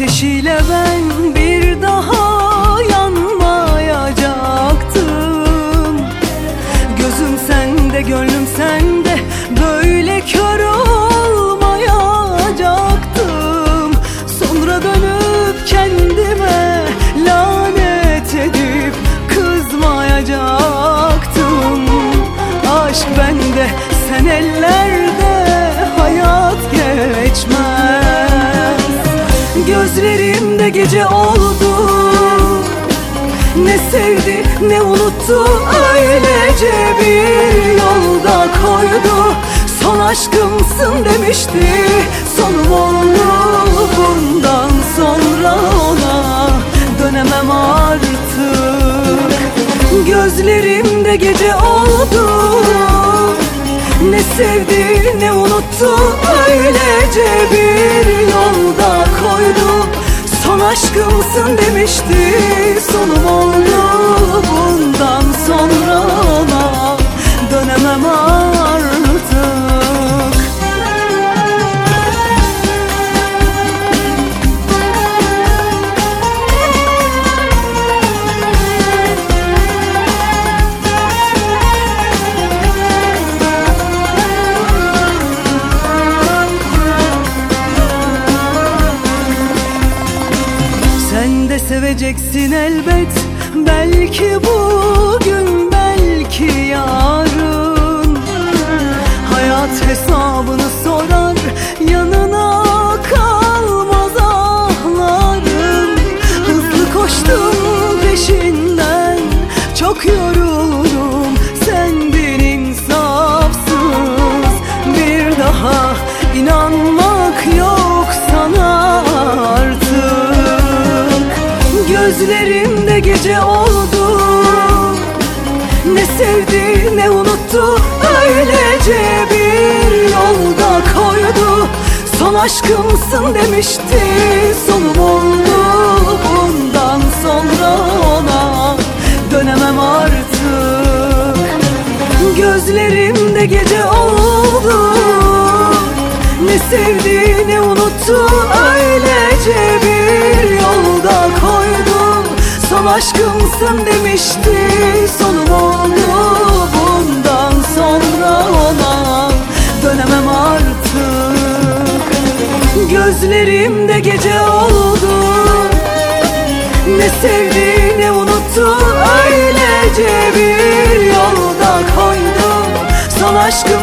ateşiyle ben bir daha yanmayacaktım. Gözüm sende gönlüm sende böyle kör olmayacaktım. Sonra dönüp kendime lanet edip kızmayacaktım. Aşk bende sen ellerde hayat geçmez gece oldu. Ne sevdi ne unuttu Öylece bir yolda koydu. Son aşkımsın demişti Sonum oldu bundan sonra ona Dönemem artık. Gözlerimde gece oldu. Ne sevdi ne unuttu Öylece bir aşkımsın demişti Sonum oldu bundan sonra ona seveceksin elbet. Belki bugün gece oldu. Ne sevdi ne unuttu Öylece bir yolda koydu. Son aşkımsın demişti Sonum oldu. Bundan sonra ona Dönemem artık. Gözlerimde gece oldu. Ne sevdi ne unuttu Öylece bir yolda Son aşkımsın demişti. Sonum oldu bundan sonra ona. Dönemem artık. Gözlerimde gece oldu. Ne sevdi ne unuttu Öylece bir yolda koydum. Son demişti